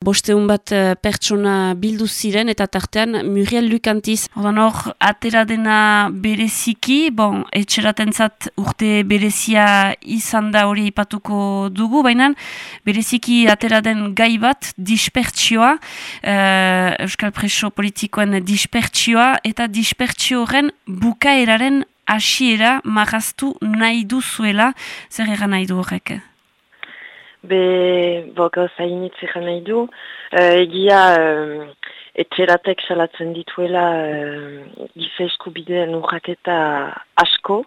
Bosteun bat uh, pertsona bildu ziren eta tartean Muriel Lukantiz. Odan hor, atera dena bereziki, bon, etxeraten zat urte berezia izan da hori ipatuko dugu, baina bereziki atera den gai bat dispertsioa, uh, Euskal Preso politikoen dispertsioa eta dispertsioaren bukaeraren hasiera magaztu nahi duzuela, zer egan nahi du horrek? Be, bo, gauza initz nahi du. Uh, egia, uh, etxeratek salatzen dituela uh, gize eskubideen urraketa asko,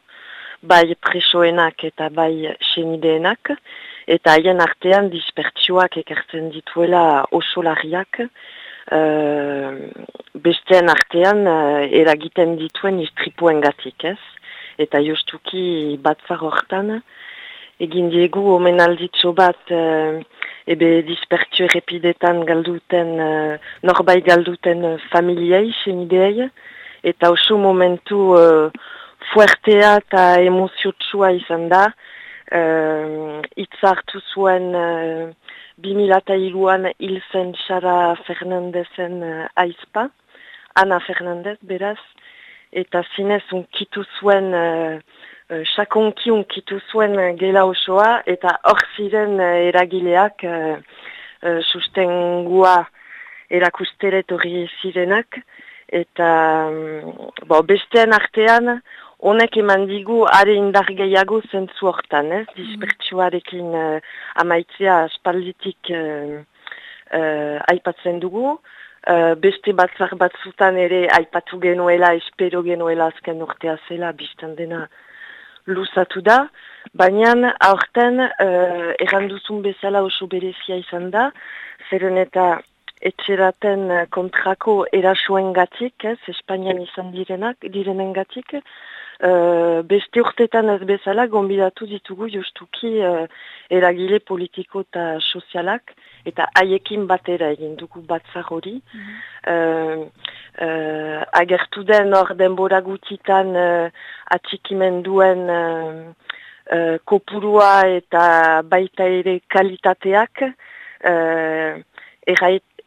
bai presoenak eta bai senideenak, eta haien artean dispertsioak ekartzen dituela oso larriak, uh, besteen artean uh, eragiten dituen istripuen gatik, ez? Eta justuki batzar hortan, egin diegu omen alditzo bat uh, ebe dispertio errepidetan galduten, uh, norbait galduten uh, familiei, senideei, eta oso momentu uh, fuertea eta emoziotsua izan da, uh, itzartu zuen uh, 2002an hil zen Sara Fernandezen uh, aizpa, Ana Fernandez beraz, eta zinez unkitu zuen uh, sakonki unkitu zuen uh, gela osoa eta hor ziren uh, eragileak uh, uh, sustengua erakusteret hori zirenak eta um, bestean artean honek eman digu are indar gehiago zentzu hortan, ez? Mm. Dispertsuarekin uh, amaitzea espalditik uh, uh, aipatzen dugu. Uh, beste batzar batzutan ere aipatu genuela, espero genuela azken urtea zela, biztan dena luzatu da, baina aurten uh, erranduzun bezala oso berezia izan da, zeren eta etxeraten kontrako erasuen gatik, ez, Espainian izan direnak, direnen gatik, uh, beste urtetan ez bezala gombidatu ditugu justuki uh, eragile politiko eta sozialak, eta haiekin batera egin dugu batzar hori. Mm uh, agertu den hor denbora gutitan uh, atxikimenduen kopurua eta baita ere kalitateak uh,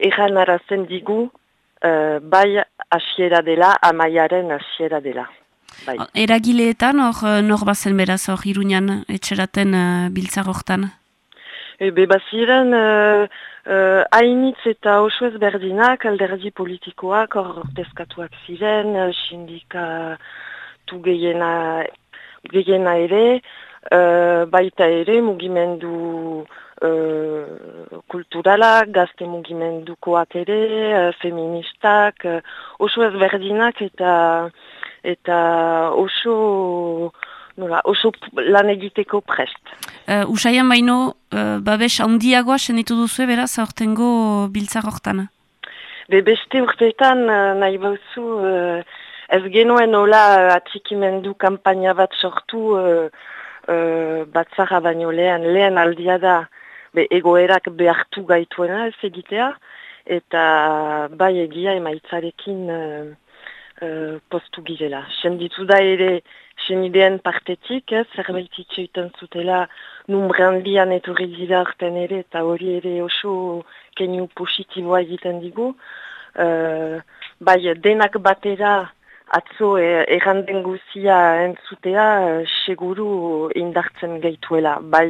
erran arazen digu bai asiera dela, amaiaren asiera dela. Bai. Eragileetan hor nor bazen beraz hor iruñan etxeraten uh, biltzar hortan? Ebe baziren Uh, hainitz eta oso ezberdinak, alderdi politikoak, hor teskatuak ziren, uh, sindikatu gehiena, gehiena ere, uh, baita ere mugimendu uh, kulturalak, gazte mugimendukoak ere, uh, feministak, uh, oso ezberdinak eta, eta oso nola, oso lan egiteko prest. Uh, Usaian baino, uh, babes handiagoa senitu duzu beraz aurtengo biltzar hortan? Be beste urteetan uh, nahi bauzu uh, ez genuen nola atxikimendu kampaina bat sortu uh, uh, batzara baino lehen, lehen aldia da be egoerak behartu gaituena ez egitea eta bai egia emaitzarekin uh, uh, postu girela. Senditu da ere senideen partetik, ez, zerbait itxoiten zutela numbrandian etorri dira arten ere, eta hori ere oso keniu positiboa egiten digu. Uh, bai, denak batera atzo e, erranden guzia entzutea, uh, seguru indartzen gaituela, bai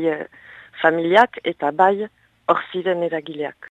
familiak eta bai orziren eragileak.